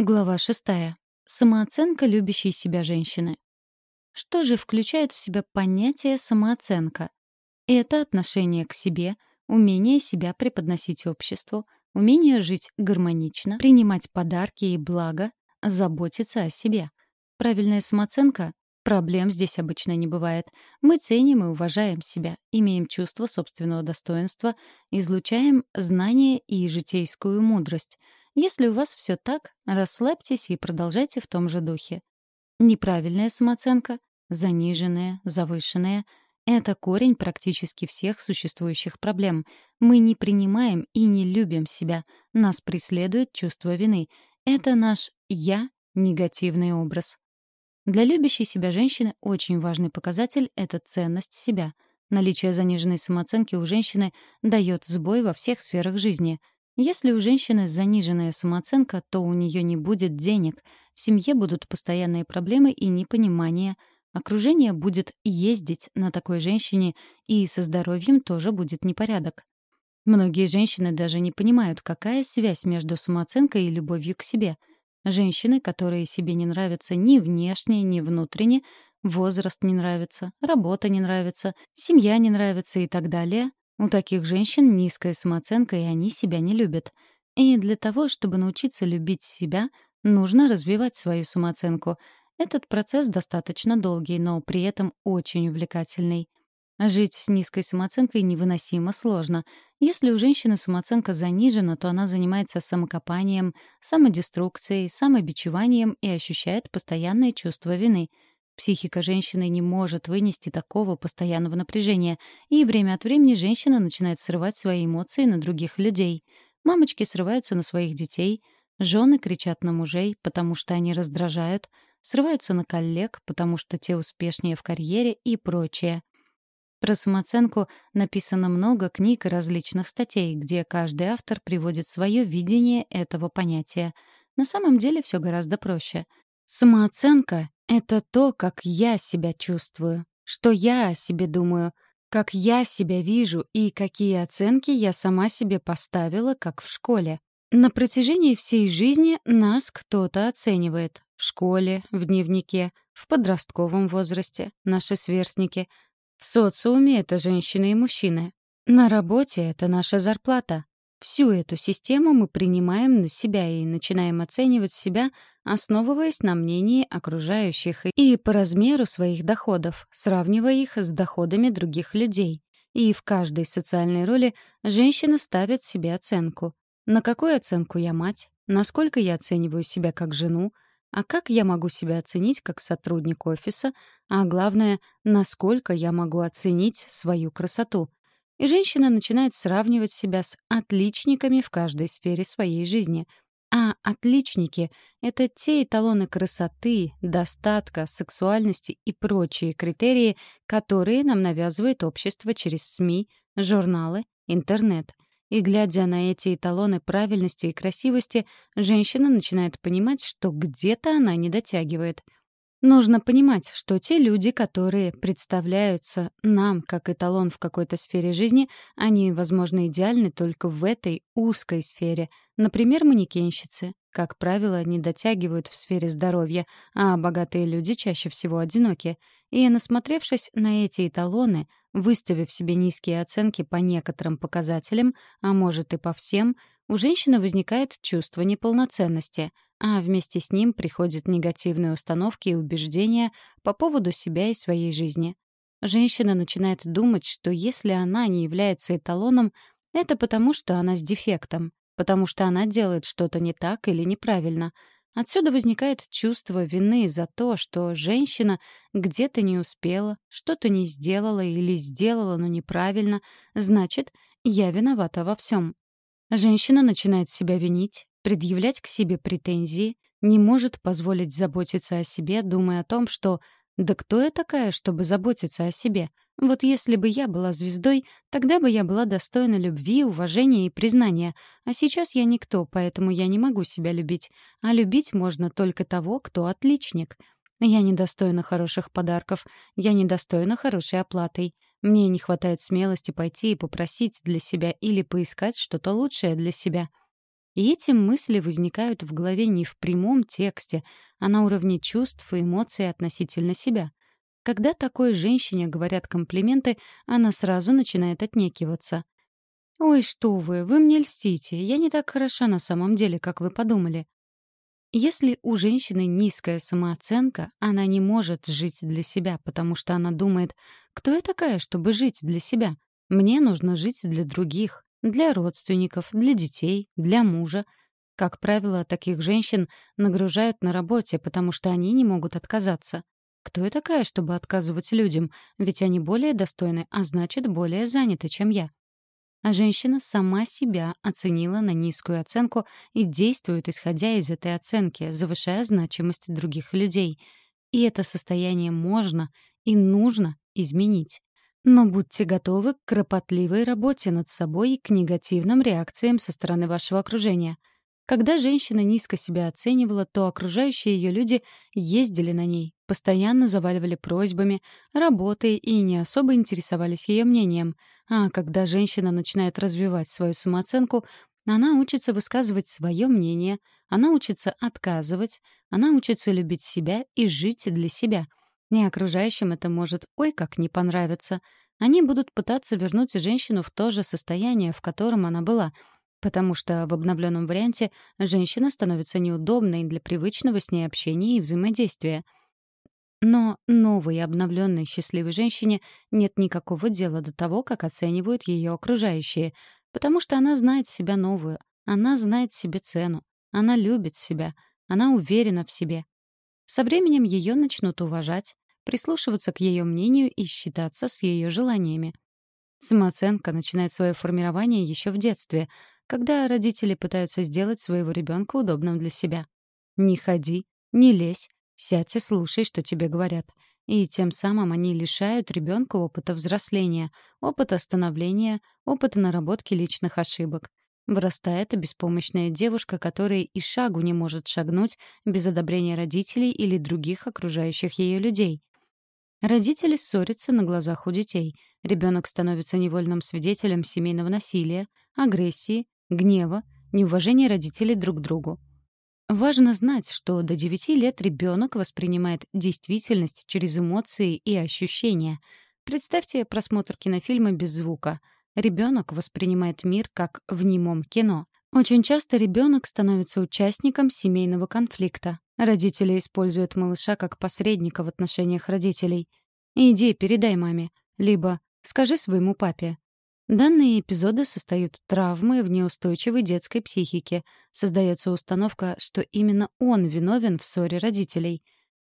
Глава шестая. Самооценка любящей себя женщины. Что же включает в себя понятие самооценка? Это отношение к себе, умение себя преподносить обществу, умение жить гармонично, принимать подарки и блага, заботиться о себе. Правильная самооценка Проблем здесь обычно не бывает. Мы ценим и уважаем себя, имеем чувство собственного достоинства, излучаем знания и житейскую мудрость — если у вас все так, расслабьтесь и продолжайте в том же духе. Неправильная самооценка, заниженная, завышенная — это корень практически всех существующих проблем. Мы не принимаем и не любим себя, нас преследует чувство вины. Это наш «я» — негативный образ. Для любящей себя женщины очень важный показатель — это ценность себя. Наличие заниженной самооценки у женщины дает сбой во всех сферах жизни — если у женщины заниженная самооценка, то у нее не будет денег, в семье будут постоянные проблемы и непонимание, окружение будет ездить на такой женщине, и со здоровьем тоже будет непорядок. Многие женщины даже не понимают, какая связь между самооценкой и любовью к себе. Женщины, которые себе не нравятся ни внешне, ни внутренне, возраст не нравится, работа не нравится, семья не нравится и так далее, у таких женщин низкая самооценка, и они себя не любят. И для того, чтобы научиться любить себя, нужно развивать свою самооценку. Этот процесс достаточно долгий, но при этом очень увлекательный. Жить с низкой самооценкой невыносимо сложно. Если у женщины самооценка занижена, то она занимается самокопанием, самодеструкцией, самобичеванием и ощущает постоянное чувство вины — Психика женщины не может вынести такого постоянного напряжения, и время от времени женщина начинает срывать свои эмоции на других людей. Мамочки срываются на своих детей, жены кричат на мужей, потому что они раздражают, срываются на коллег, потому что те успешнее в карьере и прочее. Про самооценку написано много книг и различных статей, где каждый автор приводит свое видение этого понятия. На самом деле все гораздо проще. Самооценка это то, как я себя чувствую, что я о себе думаю, как я себя вижу и какие оценки я сама себе поставила, как в школе. На протяжении всей жизни нас кто-то оценивает. В школе, в дневнике, в подростковом возрасте, наши сверстники. В социуме это женщины и мужчины. На работе это наша зарплата. Всю эту систему мы принимаем на себя и начинаем оценивать себя основываясь на мнении окружающих и по размеру своих доходов, сравнивая их с доходами других людей. И в каждой социальной роли женщина ставит себе оценку. На какую оценку я мать? Насколько я оцениваю себя как жену? А как я могу себя оценить как сотрудник офиса? А главное, насколько я могу оценить свою красоту? И женщина начинает сравнивать себя с отличниками в каждой сфере своей жизни — а отличники — это те эталоны красоты, достатка, сексуальности и прочие критерии, которые нам навязывает общество через СМИ, журналы, интернет. И глядя на эти эталоны правильности и красивости, женщина начинает понимать, что где-то она не дотягивает — Нужно понимать, что те люди, которые представляются нам как эталон в какой-то сфере жизни, они, возможно, идеальны только в этой узкой сфере. Например, манекенщицы. Как правило, не дотягивают в сфере здоровья, а богатые люди чаще всего одиноки. И, насмотревшись на эти эталоны, выставив себе низкие оценки по некоторым показателям, а может и по всем, у женщины возникает чувство неполноценности — а вместе с ним приходят негативные установки и убеждения по поводу себя и своей жизни. Женщина начинает думать, что если она не является эталоном, это потому, что она с дефектом, потому что она делает что-то не так или неправильно. Отсюда возникает чувство вины за то, что женщина где-то не успела, что-то не сделала или сделала, но неправильно, значит, я виновата во всем. Женщина начинает себя винить, предъявлять к себе претензии, не может позволить заботиться о себе, думая о том, что «да кто я такая, чтобы заботиться о себе? Вот если бы я была звездой, тогда бы я была достойна любви, уважения и признания, а сейчас я никто, поэтому я не могу себя любить, а любить можно только того, кто отличник». Я недостойна хороших подарков, я недостойна хорошей оплатой. Мне не хватает смелости пойти и попросить для себя или поискать что-то лучшее для себя. И эти мысли возникают в голове не в прямом тексте, а на уровне чувств и эмоций относительно себя. Когда такой женщине говорят комплименты, она сразу начинает отнекиваться. «Ой, что вы, вы мне льстите. Я не так хороша на самом деле, как вы подумали». Если у женщины низкая самооценка, она не может жить для себя, потому что она думает, кто я такая, чтобы жить для себя? Мне нужно жить для других, для родственников, для детей, для мужа. Как правило, таких женщин нагружают на работе, потому что они не могут отказаться. Кто я такая, чтобы отказывать людям? Ведь они более достойны, а значит, более заняты, чем я. А женщина сама себя оценила на низкую оценку и действует, исходя из этой оценки, завышая значимость других людей. И это состояние можно и нужно изменить. Но будьте готовы к кропотливой работе над собой и к негативным реакциям со стороны вашего окружения — когда женщина низко себя оценивала, то окружающие ее люди ездили на ней, постоянно заваливали просьбами, работой и не особо интересовались ее мнением. А когда женщина начинает развивать свою самооценку, она учится высказывать свое мнение, она учится отказывать, она учится любить себя и жить для себя. И окружающим это может ой как не понравиться. Они будут пытаться вернуть женщину в то же состояние, в котором она была — потому что в обновленном варианте женщина становится неудобной для привычного с ней общения и взаимодействия. Но новой обновленной счастливой женщине нет никакого дела до того, как оценивают ее окружающие, потому что она знает себя новую, она знает себе цену, она любит себя, она уверена в себе. Со временем ее начнут уважать, прислушиваться к ее мнению и считаться с ее желаниями. Самооценка начинает свое формирование еще в детстве — когда родители пытаются сделать своего ребенка удобным для себя. Не ходи, не лезь, сядь и слушай, что тебе говорят. И тем самым они лишают ребенка опыта взросления, опыта становления, опыта наработки личных ошибок. Вырастает беспомощная девушка, которая и шагу не может шагнуть без одобрения родителей или других окружающих ее людей. Родители ссорятся на глазах у детей. Ребенок становится невольным свидетелем семейного насилия, агрессии, гнева, неуважения родителей друг к другу. Важно знать, что до 9 лет ребенок воспринимает действительность через эмоции и ощущения. Представьте просмотр кинофильма без звука. Ребенок воспринимает мир как в немом кино. Очень часто ребенок становится участником семейного конфликта. Родители используют малыша как посредника в отношениях родителей. «Иди, передай маме». Либо «Скажи своему папе». Данные эпизоды создают травмы в неустойчивой детской психике. Создается установка, что именно он виновен в ссоре родителей.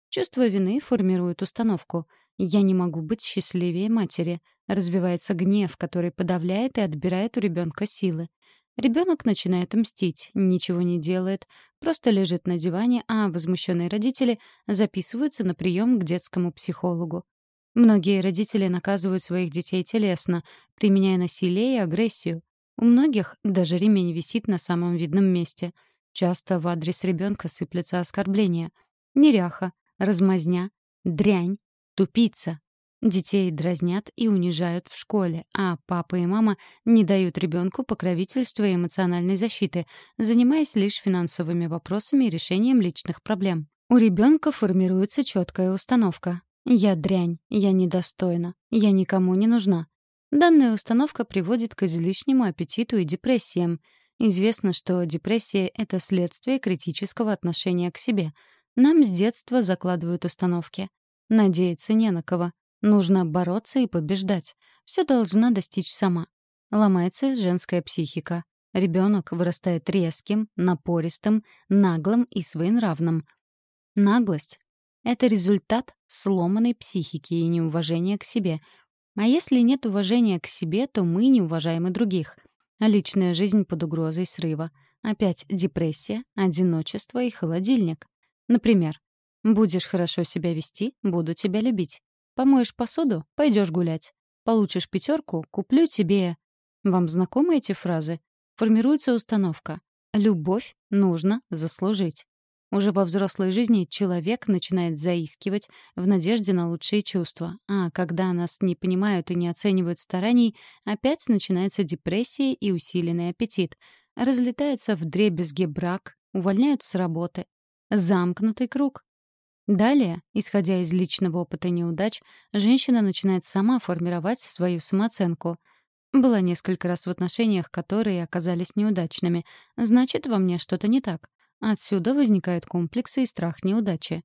Чувство вины формирует установку «я не могу быть счастливее матери». Развивается гнев, который подавляет и отбирает у ребенка силы. Ребенок начинает мстить, ничего не делает, просто лежит на диване, а возмущенные родители записываются на прием к детскому психологу. Многие родители наказывают своих детей телесно, применяя насилие и агрессию. У многих даже ремень висит на самом видном месте. Часто в адрес ребенка сыплются оскорбления. Неряха, размазня, дрянь, тупица. Детей дразнят и унижают в школе, а папа и мама не дают ребенку покровительства и эмоциональной защиты, занимаясь лишь финансовыми вопросами и решением личных проблем. У ребенка формируется четкая установка. «Я дрянь, я недостойна, я никому не нужна». Данная установка приводит к излишнему аппетиту и депрессиям. Известно, что депрессия — это следствие критического отношения к себе. Нам с детства закладывают установки. Надеяться не на кого. Нужно бороться и побеждать. Все должна достичь сама. Ломается женская психика. Ребенок вырастает резким, напористым, наглым и своенравным. Наглость это результат сломанной психики и неуважения к себе. А если нет уважения к себе, то мы не уважаем и других. личная жизнь под угрозой срыва. Опять депрессия, одиночество и холодильник. Например, «Будешь хорошо себя вести, буду тебя любить. Помоешь посуду — пойдешь гулять. Получишь пятерку — куплю тебе...» Вам знакомы эти фразы? Формируется установка. Любовь нужно заслужить. Уже во взрослой жизни человек начинает заискивать в надежде на лучшие чувства, а когда нас не понимают и не оценивают стараний, опять начинается депрессия и усиленный аппетит. разлетается в дребезги брак, увольняют с работы. Замкнутый круг. Далее, исходя из личного опыта неудач, женщина начинает сама формировать свою самооценку. Была несколько раз в отношениях, которые оказались неудачными. Значит, во мне что-то не так. Отсюда возникают комплексы и страх неудачи.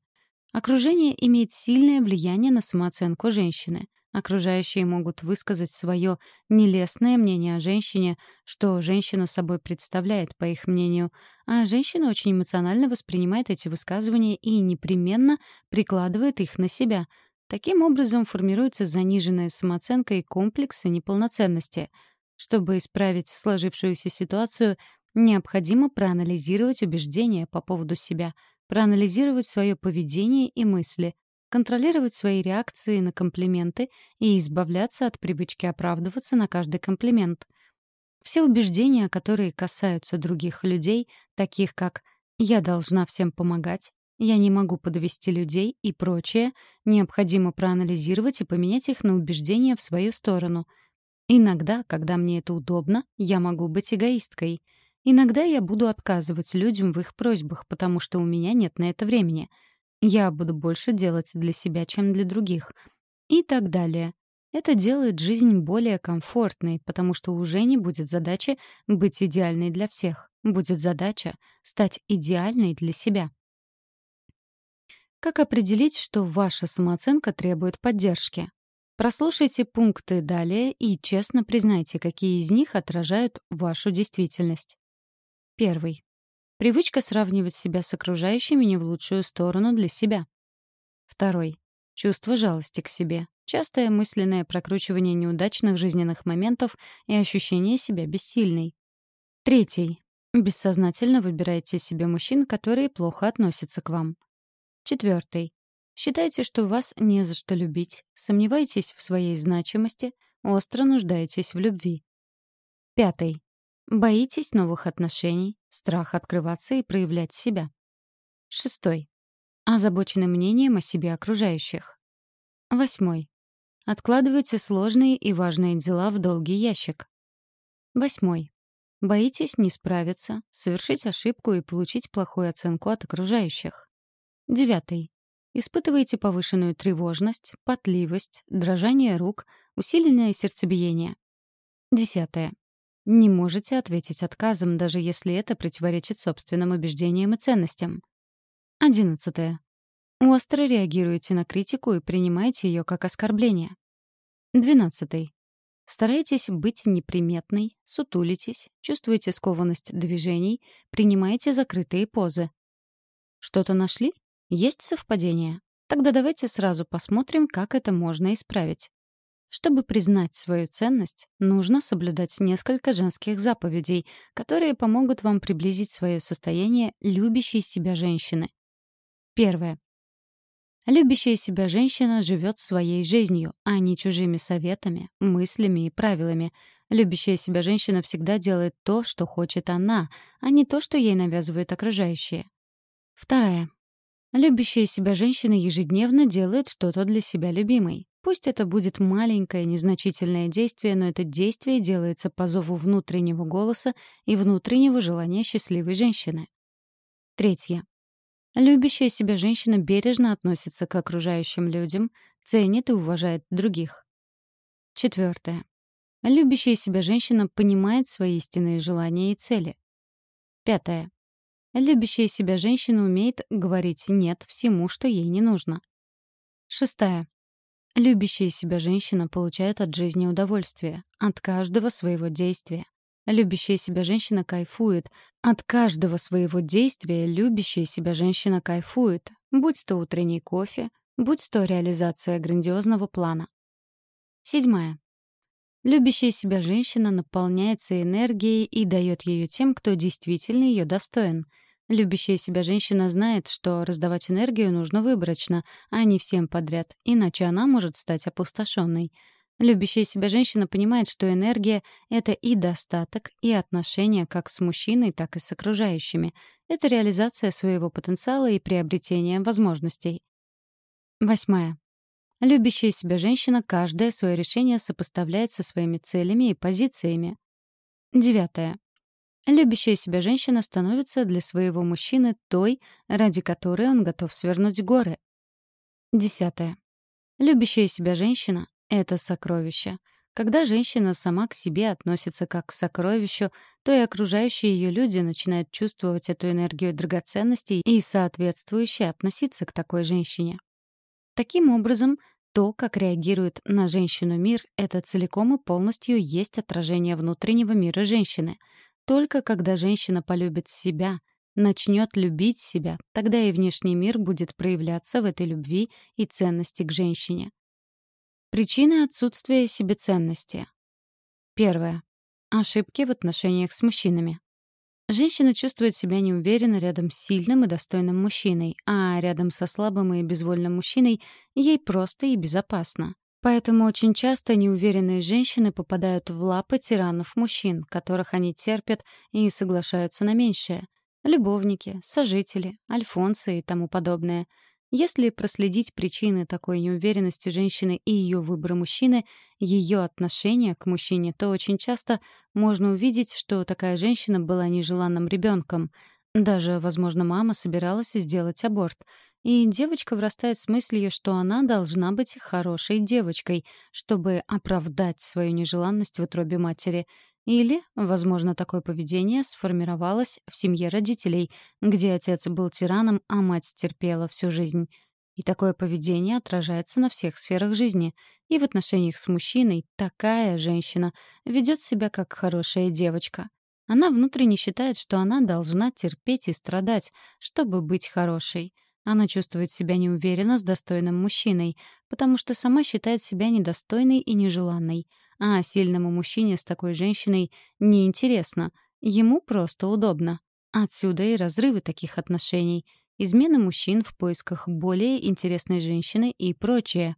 Окружение имеет сильное влияние на самооценку женщины. Окружающие могут высказать свое нелестное мнение о женщине, что женщина собой представляет, по их мнению, а женщина очень эмоционально воспринимает эти высказывания и непременно прикладывает их на себя. Таким образом формируется заниженная самооценка и комплексы неполноценности. Чтобы исправить сложившуюся ситуацию, необходимо проанализировать убеждения по поводу себя, проанализировать свое поведение и мысли, контролировать свои реакции на комплименты и избавляться от привычки оправдываться на каждый комплимент. Все убеждения, которые касаются других людей, таких как «я должна всем помогать», «я не могу подвести людей» и прочее, необходимо проанализировать и поменять их на убеждения в свою сторону. Иногда, когда мне это удобно, я могу быть эгоисткой. Иногда я буду отказывать людям в их просьбах, потому что у меня нет на это времени — я буду больше делать для себя, чем для других. И так далее. Это делает жизнь более комфортной, потому что уже не будет задачи быть идеальной для всех. Будет задача стать идеальной для себя. Как определить, что ваша самооценка требует поддержки? Прослушайте пункты далее и честно признайте, какие из них отражают вашу действительность. Первый. Привычка сравнивать себя с окружающими не в лучшую сторону для себя. Второй. Чувство жалости к себе. Частое мысленное прокручивание неудачных жизненных моментов и ощущение себя бессильной. Третий. Бессознательно выбираете себе мужчин, которые плохо относятся к вам. Четвертый. Считаете, что вас не за что любить, сомневаетесь в своей значимости, остро нуждаетесь в любви. Пятый. Боитесь новых отношений, страх открываться и проявлять себя. Шестой. Озабочены мнением о себе окружающих. Восьмой. Откладывайте сложные и важные дела в долгий ящик. Восьмой. Боитесь не справиться, совершить ошибку и получить плохую оценку от окружающих. Девятый. Испытываете повышенную тревожность, потливость, дрожание рук, усиленное сердцебиение. Десятое. Не можете ответить отказом, даже если это противоречит собственным убеждениям и ценностям. Одиннадцатое. Остро реагируете на критику и принимаете ее как оскорбление. Двенадцатый. Стараетесь быть неприметной, сутулитесь, чувствуете скованность движений, принимаете закрытые позы. Что-то нашли? Есть совпадение? Тогда давайте сразу посмотрим, как это можно исправить. Чтобы признать свою ценность, нужно соблюдать несколько женских заповедей, которые помогут вам приблизить свое состояние любящей себя женщины. Первое. Любящая себя женщина живет своей жизнью, а не чужими советами, мыслями и правилами. Любящая себя женщина всегда делает то, что хочет она, а не то, что ей навязывают окружающие. Второе. Любящая себя женщина ежедневно делает что-то для себя любимой. Пусть это будет маленькое, незначительное действие, но это действие делается по зову внутреннего голоса и внутреннего желания счастливой женщины. Третье. Любящая себя женщина бережно относится к окружающим людям, ценит и уважает других. Четвертое. Любящая себя женщина понимает свои истинные желания и цели. Пятое. Любящая себя женщина умеет говорить «нет» всему, что ей не нужно. Шестая. Любящая себя женщина получает от жизни удовольствие, от каждого своего действия. Любящая себя женщина кайфует. От каждого своего действия любящая себя женщина кайфует, будь то утренний кофе, будь то реализация грандиозного плана. Седьмая. Любящая себя женщина наполняется энергией и дает ее тем, кто действительно ее достоин — Любящая себя женщина знает, что раздавать энергию нужно выборочно, а не всем подряд, иначе она может стать опустошенной. Любящая себя женщина понимает, что энергия — это и достаток, и отношения как с мужчиной, так и с окружающими. Это реализация своего потенциала и приобретение возможностей. Восьмая. Любящая себя женщина каждое свое решение сопоставляет со своими целями и позициями. Девятое. Любящая себя женщина становится для своего мужчины той, ради которой он готов свернуть горы. Десятое. Любящая себя женщина — это сокровище. Когда женщина сама к себе относится как к сокровищу, то и окружающие ее люди начинают чувствовать эту энергию драгоценностей и соответствующе относиться к такой женщине. Таким образом, то, как реагирует на женщину мир, это целиком и полностью есть отражение внутреннего мира женщины. Только когда женщина полюбит себя, начнет любить себя, тогда и внешний мир будет проявляться в этой любви и ценности к женщине. Причины отсутствия себеценности. Первое. Ошибки в отношениях с мужчинами. Женщина чувствует себя неуверенно рядом с сильным и достойным мужчиной, а рядом со слабым и безвольным мужчиной ей просто и безопасно. Поэтому очень часто неуверенные женщины попадают в лапы тиранов мужчин, которых они терпят и соглашаются на меньшее. Любовники, сожители, альфонсы и тому подобное — если проследить причины такой неуверенности женщины и ее выбора мужчины, ее отношение к мужчине, то очень часто можно увидеть, что такая женщина была нежеланным ребенком. Даже, возможно, мама собиралась сделать аборт. И девочка вырастает с мыслью, что она должна быть хорошей девочкой, чтобы оправдать свою нежеланность в утробе матери — или, возможно, такое поведение сформировалось в семье родителей, где отец был тираном, а мать терпела всю жизнь. И такое поведение отражается на всех сферах жизни. И в отношениях с мужчиной такая женщина ведет себя как хорошая девочка. Она внутренне считает, что она должна терпеть и страдать, чтобы быть хорошей. Она чувствует себя неуверенно с достойным мужчиной, потому что сама считает себя недостойной и нежеланной — а сильному мужчине с такой женщиной неинтересно. Ему просто удобно. Отсюда и разрывы таких отношений. Измена мужчин в поисках более интересной женщины и прочее.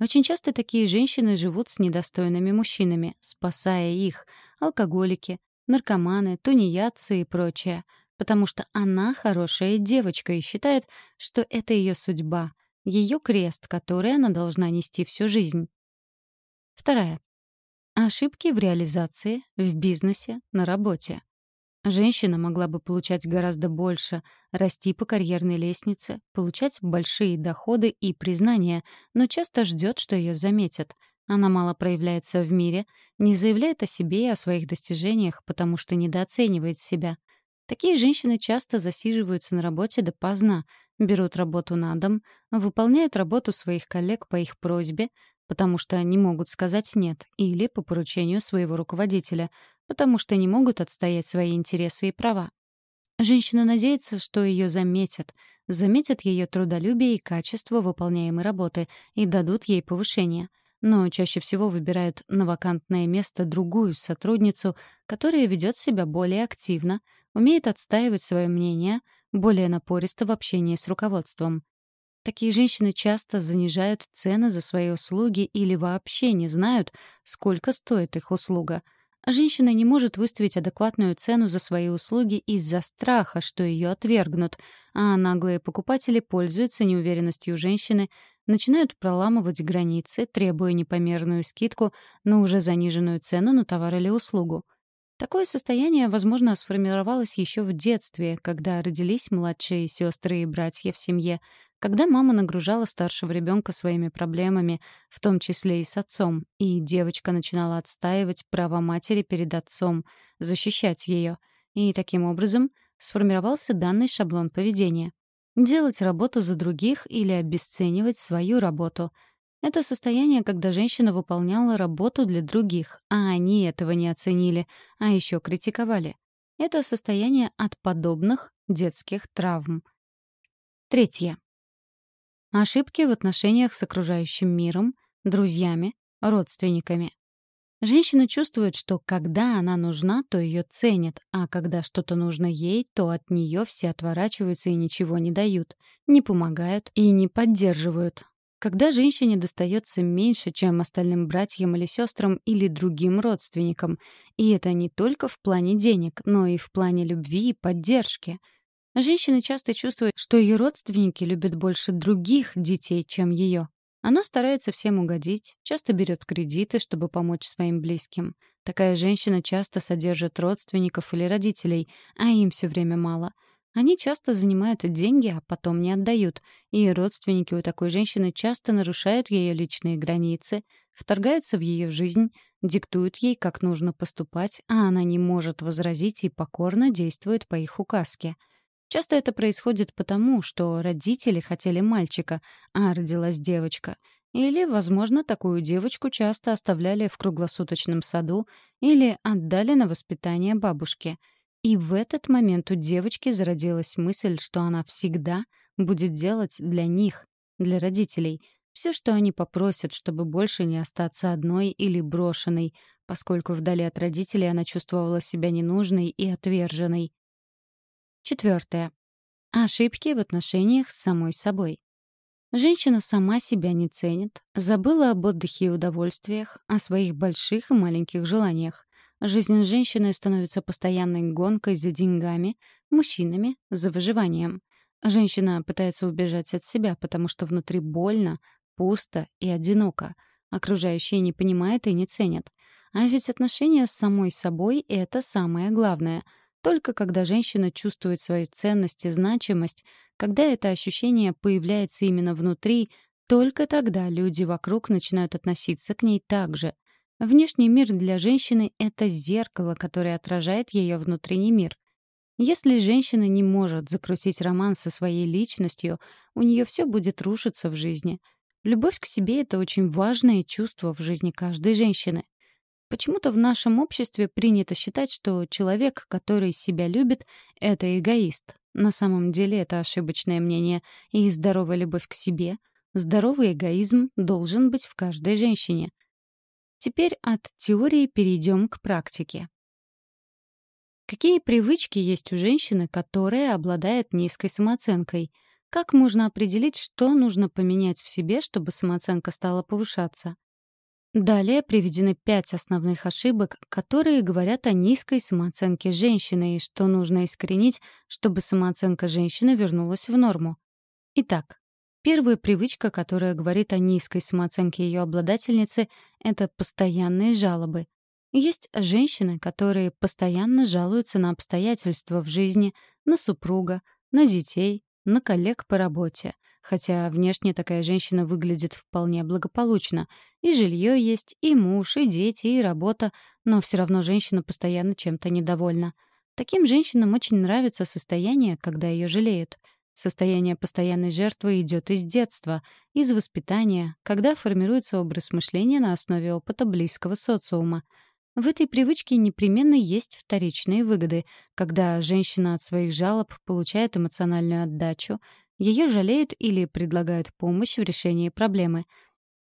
Очень часто такие женщины живут с недостойными мужчинами, спасая их, алкоголики, наркоманы, тунеядцы и прочее, потому что она хорошая девочка и считает, что это ее судьба, ее крест, который она должна нести всю жизнь. Вторая. Ошибки в реализации, в бизнесе, на работе. Женщина могла бы получать гораздо больше, расти по карьерной лестнице, получать большие доходы и признания, но часто ждет, что ее заметят. Она мало проявляется в мире, не заявляет о себе и о своих достижениях, потому что недооценивает себя. Такие женщины часто засиживаются на работе допоздна, берут работу на дом, выполняют работу своих коллег по их просьбе, потому что не могут сказать «нет», или по поручению своего руководителя, потому что не могут отстоять свои интересы и права. Женщина надеется, что ее заметят, заметят ее трудолюбие и качество выполняемой работы и дадут ей повышение. Но чаще всего выбирают на вакантное место другую сотрудницу, которая ведет себя более активно, умеет отстаивать свое мнение, более напористо в общении с руководством. Такие женщины часто занижают цены за свои услуги или вообще не знают, сколько стоит их услуга. Женщина не может выставить адекватную цену за свои услуги из-за страха, что ее отвергнут, а наглые покупатели пользуются неуверенностью женщины, начинают проламывать границы, требуя непомерную скидку на уже заниженную цену на товар или услугу. Такое состояние, возможно, сформировалось еще в детстве, когда родились младшие сестры и братья в семье, когда мама нагружала старшего ребенка своими проблемами, в том числе и с отцом, и девочка начинала отстаивать право матери перед отцом, защищать ее. И таким образом сформировался данный шаблон поведения. Делать работу за других или обесценивать свою работу. Это состояние, когда женщина выполняла работу для других, а они этого не оценили, а еще критиковали. Это состояние от подобных детских травм. Третье. Ошибки в отношениях с окружающим миром, друзьями, родственниками. Женщина чувствует, что когда она нужна, то ее ценят, а когда что-то нужно ей, то от нее все отворачиваются и ничего не дают, не помогают и не поддерживают. Когда женщине достается меньше, чем остальным братьям или сестрам или другим родственникам, и это не только в плане денег, но и в плане любви и поддержки — Женщина часто чувствует, что ее родственники любят больше других детей, чем ее. Она старается всем угодить, часто берет кредиты, чтобы помочь своим близким. Такая женщина часто содержит родственников или родителей, а им все время мало. Они часто занимают деньги, а потом не отдают, и родственники у такой женщины часто нарушают ее личные границы, вторгаются в ее жизнь, диктуют ей, как нужно поступать, а она не может возразить и покорно действует по их указке — Часто это происходит потому, что родители хотели мальчика, а родилась девочка. Или, возможно, такую девочку часто оставляли в круглосуточном саду или отдали на воспитание бабушке. И в этот момент у девочки зародилась мысль, что она всегда будет делать для них, для родителей, все, что они попросят, чтобы больше не остаться одной или брошенной, поскольку вдали от родителей она чувствовала себя ненужной и отверженной. Четвертое. Ошибки в отношениях с самой собой. Женщина сама себя не ценит, забыла об отдыхе и удовольствиях, о своих больших и маленьких желаниях. Жизнь женщины становится постоянной гонкой за деньгами, мужчинами — за выживанием. Женщина пытается убежать от себя, потому что внутри больно, пусто и одиноко. Окружающие не понимают и не ценят. А ведь отношения с самой собой — это самое главное — только когда женщина чувствует свою ценность и значимость, когда это ощущение появляется именно внутри, только тогда люди вокруг начинают относиться к ней так же. Внешний мир для женщины — это зеркало, которое отражает ее внутренний мир. Если женщина не может закрутить роман со своей личностью, у нее все будет рушиться в жизни. Любовь к себе — это очень важное чувство в жизни каждой женщины. Почему-то в нашем обществе принято считать, что человек, который себя любит, — это эгоист. На самом деле это ошибочное мнение, и здоровая любовь к себе, здоровый эгоизм должен быть в каждой женщине. Теперь от теории перейдем к практике. Какие привычки есть у женщины, которая обладает низкой самооценкой? Как можно определить, что нужно поменять в себе, чтобы самооценка стала повышаться? Далее приведены пять основных ошибок, которые говорят о низкой самооценке женщины и что нужно искоренить, чтобы самооценка женщины вернулась в норму. Итак, первая привычка, которая говорит о низкой самооценке ее обладательницы, это постоянные жалобы. Есть женщины, которые постоянно жалуются на обстоятельства в жизни, на супруга, на детей, на коллег по работе — Хотя внешне такая женщина выглядит вполне благополучно. И жилье есть, и муж, и дети, и работа, но все равно женщина постоянно чем-то недовольна. Таким женщинам очень нравится состояние, когда ее жалеют. Состояние постоянной жертвы идет из детства, из воспитания, когда формируется образ мышления на основе опыта близкого социума. В этой привычке непременно есть вторичные выгоды, когда женщина от своих жалоб получает эмоциональную отдачу, ее жалеют или предлагают помощь в решении проблемы.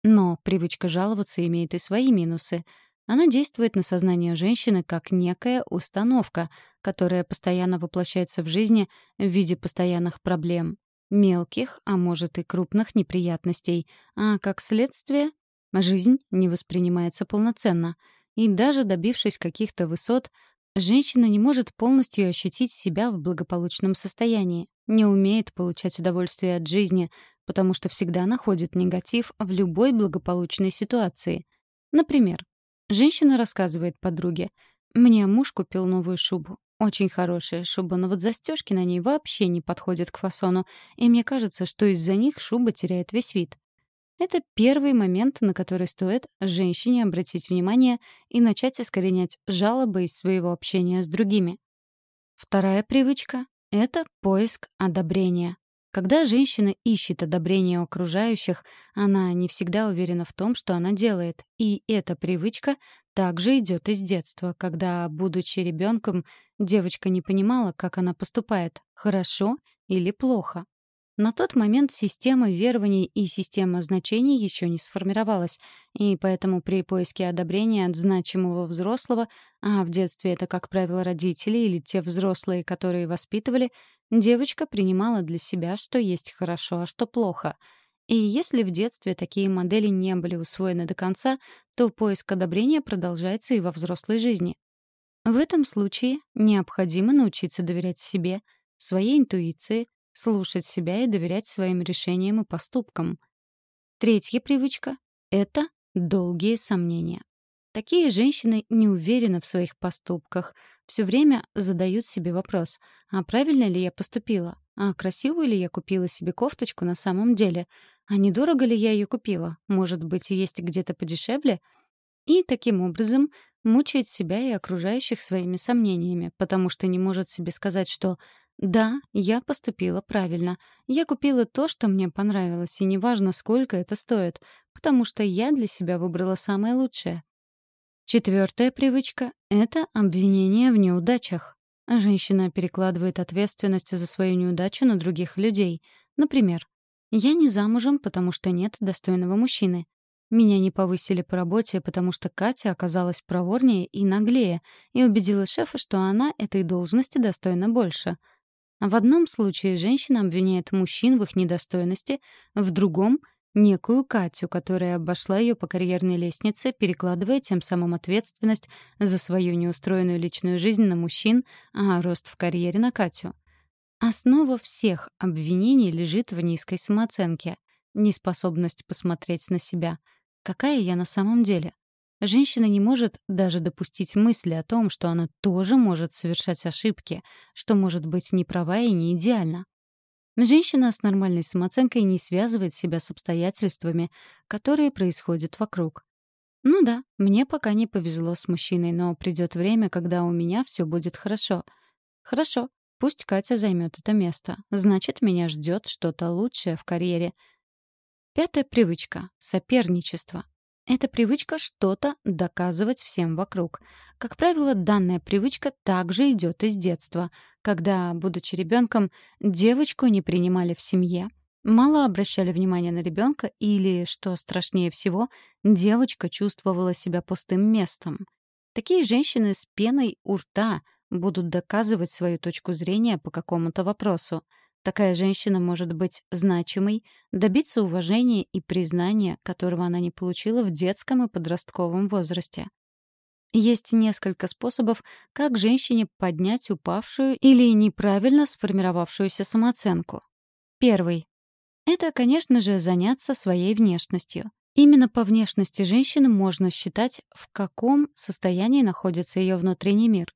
Но привычка жаловаться имеет и свои минусы. Она действует на сознание женщины как некая установка, которая постоянно воплощается в жизни в виде постоянных проблем, мелких, а может и крупных неприятностей, а как следствие жизнь не воспринимается полноценно. И даже добившись каких-то высот, Женщина не может полностью ощутить себя в благополучном состоянии, не умеет получать удовольствие от жизни, потому что всегда находит негатив в любой благополучной ситуации. Например, женщина рассказывает подруге, «Мне муж купил новую шубу. Очень хорошая шуба, но вот застежки на ней вообще не подходят к фасону, и мне кажется, что из-за них шуба теряет весь вид. Это первый момент, на который стоит женщине обратить внимание и начать искоренять жалобы из своего общения с другими. Вторая привычка — это поиск одобрения. Когда женщина ищет одобрение у окружающих, она не всегда уверена в том, что она делает. И эта привычка также идет из детства, когда, будучи ребенком, девочка не понимала, как она поступает — хорошо или плохо. На тот момент система верований и система значений еще не сформировалась, и поэтому при поиске одобрения от значимого взрослого, а в детстве это, как правило, родители или те взрослые, которые воспитывали, девочка принимала для себя, что есть хорошо, а что плохо. И если в детстве такие модели не были усвоены до конца, то поиск одобрения продолжается и во взрослой жизни. В этом случае необходимо научиться доверять себе, своей интуиции, слушать себя и доверять своим решениям и поступкам. Третья привычка — это долгие сомнения. Такие женщины не уверены в своих поступках, все время задают себе вопрос, а правильно ли я поступила? А красивую ли я купила себе кофточку на самом деле? А недорого ли я ее купила? Может быть, есть где-то подешевле? И таким образом мучает себя и окружающих своими сомнениями, потому что не может себе сказать, что «да, я поступила правильно, я купила то, что мне понравилось, и неважно, сколько это стоит, потому что я для себя выбрала самое лучшее». Четвертая привычка — это обвинение в неудачах. Женщина перекладывает ответственность за свою неудачу на других людей. Например, «Я не замужем, потому что нет достойного мужчины». Меня не повысили по работе, потому что Катя оказалась проворнее и наглее и убедила шефа, что она этой должности достойна больше. В одном случае женщина обвиняет мужчин в их недостойности, в другом — некую Катю, которая обошла ее по карьерной лестнице, перекладывая тем самым ответственность за свою неустроенную личную жизнь на мужчин, а рост в карьере на Катю. Основа всех обвинений лежит в низкой самооценке, неспособность посмотреть на себя. Какая я на самом деле? Женщина не может даже допустить мысли о том, что она тоже может совершать ошибки, что может быть не права и не идеальна. Женщина с нормальной самооценкой не связывает себя с обстоятельствами, которые происходят вокруг. Ну да, мне пока не повезло с мужчиной, но придет время, когда у меня все будет хорошо. Хорошо, пусть Катя займет это место. Значит, меня ждет что-то лучшее в карьере. Пятая привычка — соперничество. Это привычка что-то доказывать всем вокруг. Как правило, данная привычка также идет из детства, когда, будучи ребенком, девочку не принимали в семье, мало обращали внимания на ребенка или, что страшнее всего, девочка чувствовала себя пустым местом. Такие женщины с пеной у рта будут доказывать свою точку зрения по какому-то вопросу — Такая женщина может быть значимой, добиться уважения и признания, которого она не получила в детском и подростковом возрасте. Есть несколько способов, как женщине поднять упавшую или неправильно сформировавшуюся самооценку. Первый. Это, конечно же, заняться своей внешностью. Именно по внешности женщины можно считать, в каком состоянии находится ее внутренний мир.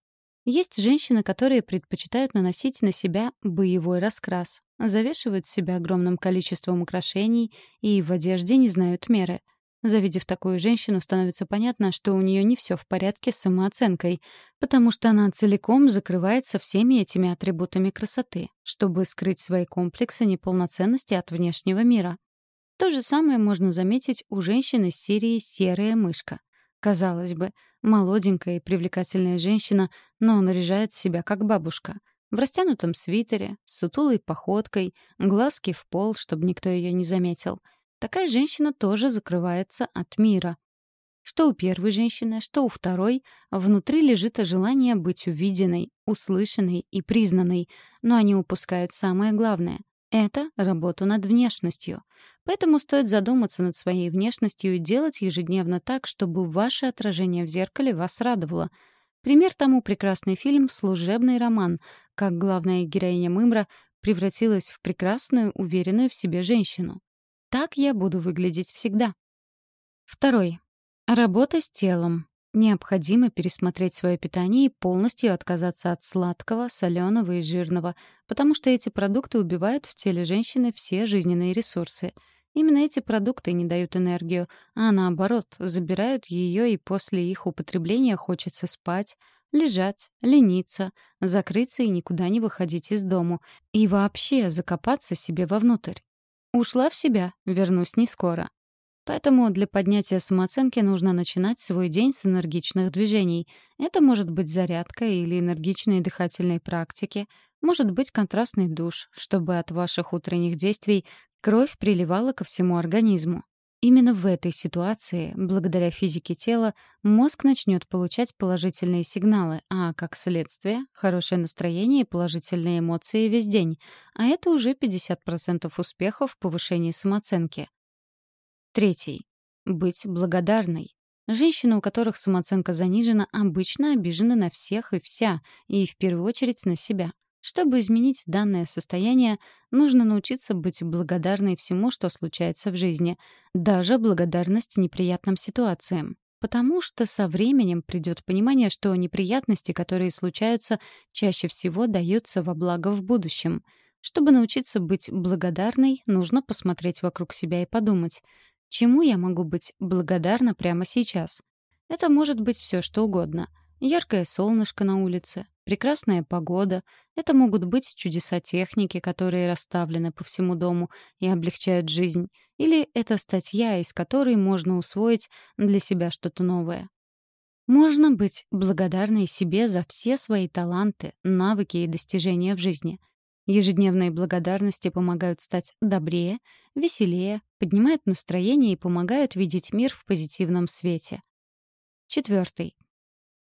Есть женщины, которые предпочитают наносить на себя боевой раскрас, завешивают себя огромным количеством украшений и в одежде не знают меры. Завидев такую женщину, становится понятно, что у нее не все в порядке с самооценкой, потому что она целиком закрывается всеми этими атрибутами красоты, чтобы скрыть свои комплексы неполноценности от внешнего мира. То же самое можно заметить у женщины серии «Серая мышка». Казалось бы, молоденькая и привлекательная женщина, но наряжает себя как бабушка. В растянутом свитере, с сутулой походкой, глазки в пол, чтобы никто ее не заметил. Такая женщина тоже закрывается от мира. Что у первой женщины, что у второй, внутри лежит желание быть увиденной, услышанной и признанной, но они упускают самое главное — это работу над внешностью. Поэтому стоит задуматься над своей внешностью и делать ежедневно так, чтобы ваше отражение в зеркале вас радовало. Пример тому прекрасный фильм «Служебный роман», как главная героиня Мымра превратилась в прекрасную, уверенную в себе женщину. Так я буду выглядеть всегда. Второй. Работа с телом. Необходимо пересмотреть свое питание и полностью отказаться от сладкого, соленого и жирного, потому что эти продукты убивают в теле женщины все жизненные ресурсы. Именно эти продукты не дают энергию, а наоборот, забирают ее, и после их употребления хочется спать, лежать, лениться, закрыться и никуда не выходить из дому, и вообще закопаться себе вовнутрь. Ушла в себя, вернусь не скоро. Поэтому для поднятия самооценки нужно начинать свой день с энергичных движений. Это может быть зарядка или энергичные дыхательные практики, может быть контрастный душ, чтобы от ваших утренних действий кровь приливала ко всему организму. Именно в этой ситуации, благодаря физике тела, мозг начнет получать положительные сигналы, а, как следствие, хорошее настроение и положительные эмоции весь день. А это уже 50% успехов в повышении самооценки. Третий. Быть благодарной. Женщины, у которых самооценка занижена, обычно обижены на всех и вся, и в первую очередь на себя. Чтобы изменить данное состояние, нужно научиться быть благодарной всему, что случается в жизни, даже благодарность неприятным ситуациям. Потому что со временем придет понимание, что неприятности, которые случаются, чаще всего даются во благо в будущем. Чтобы научиться быть благодарной, нужно посмотреть вокруг себя и подумать, чему я могу быть благодарна прямо сейчас. Это может быть все, что угодно. Яркое солнышко на улице, прекрасная погода. Это могут быть чудеса техники, которые расставлены по всему дому и облегчают жизнь. Или это статья, из которой можно усвоить для себя что-то новое. Можно быть благодарной себе за все свои таланты, навыки и достижения в жизни. Ежедневные благодарности помогают стать добрее, веселее, поднимают настроение и помогают видеть мир в позитивном свете. Четвертый.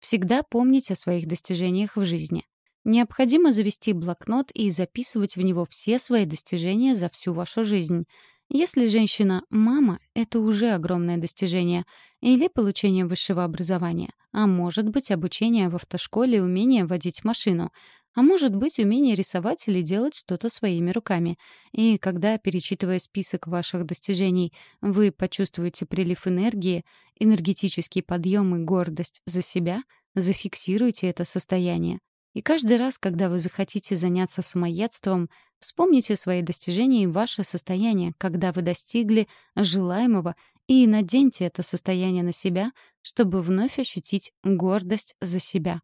Всегда помнить о своих достижениях в жизни. Необходимо завести блокнот и записывать в него все свои достижения за всю вашу жизнь. Если женщина — мама, это уже огромное достижение. Или получение высшего образования. А может быть, обучение в автошколе умение водить машину. А может быть, умение рисовать или делать что-то своими руками. И когда, перечитывая список ваших достижений, вы почувствуете прилив энергии, энергетический подъем и гордость за себя, зафиксируйте это состояние. И каждый раз, когда вы захотите заняться самоедством, вспомните свои достижения и ваше состояние, когда вы достигли желаемого, и наденьте это состояние на себя, чтобы вновь ощутить гордость за себя.